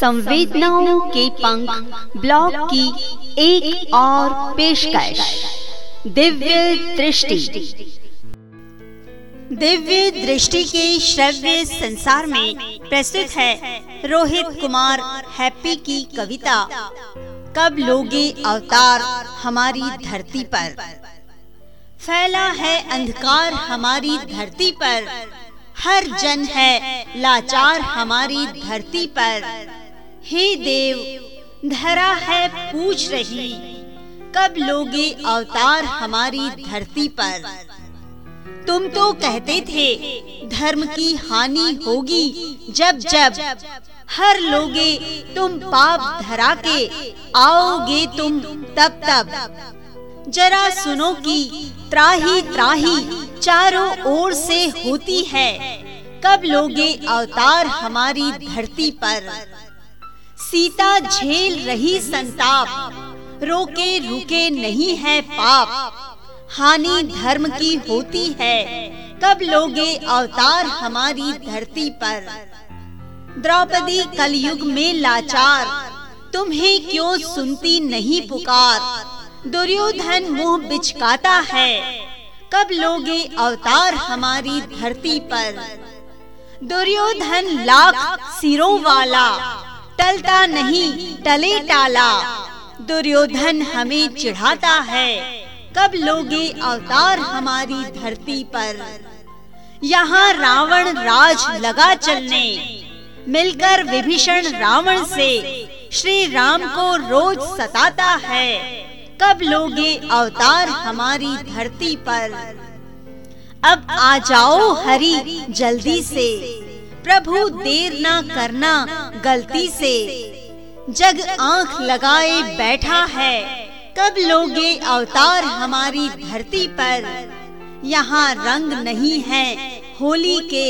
संवेदनाओं के पंख ब्लॉग की एक और पेशकश। दिव्य दृष्टि। दिव्य दृष्टि के श्रव्य संसार में प्रस्तुत है रोहित कुमार हैप्पी की कविता, कब लोगे अवतार हमारी धरती पर? फैला है अंधकार हमारी धरती पर, हर जन है लाचार हमारी धरती पर। हे देव, धरा है पूछ रही। कब लोगे अवतार हमारी धरती पर? तुम तो कहते थे, धर्म की हानि होगी, जब जब। हर लोगे, तुम पाप धरा के आओगे तुम तब तब। जरा सुनो की त्राही त्राही चारों ओर से होती है। कब लोगे अवतार हमारी धरती पर? सीता झेल रही संताप। रोके रुके नहीं है पाप। हानि धर्म की होती है। कब लोगे अवतार हमारी धरती पर? द्रौपदी कलयुग में लाचार। तुम्हें क्यों सुनती नहीं पुकार? दुर्योधन मुँह बिचकाता है। कब लोगे अवतार हमारी धरती पर? दुर्योधन लाख सिरों वाला। टलता नहीं, टले टाला। दुर्योधन हमें चिढ़ाता है। कब लोगे अवतार हमारी धरती पर? यहाँ रावण राज लगा चलने। मिलकर विभीषण रावण से श्री राम को रोज सताता है। कब लोगे अवतार हमारी धरती पर? अब आ जाओ हरि जल्दी से। प्रभु देर ना करना गलती से। जग आँख लगाए बैठा है। कब लोगे अवतार हमारी धरती पर? यहाँ रंग नहीं है होली के।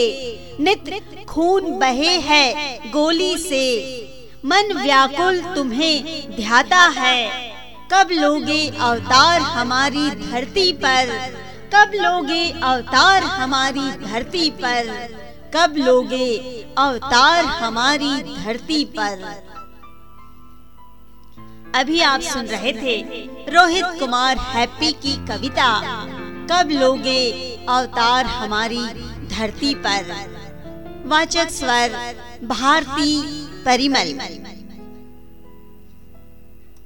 नित खून बहे है गोली से। मन व्याकुल तुम्हें ध्याता है। कब लोगे अवतार हमारी धरती पर? कब लोगे अवतार हमारी धरती पर? कब लोगे? अवतार हमारी धरती पर। अभी आप सुन रहे थे रोहित कुमार हैप्पी की कविता, कब लोगे? अवतार हमारी धरती पर। वाचक स्वर, भारती परिमल।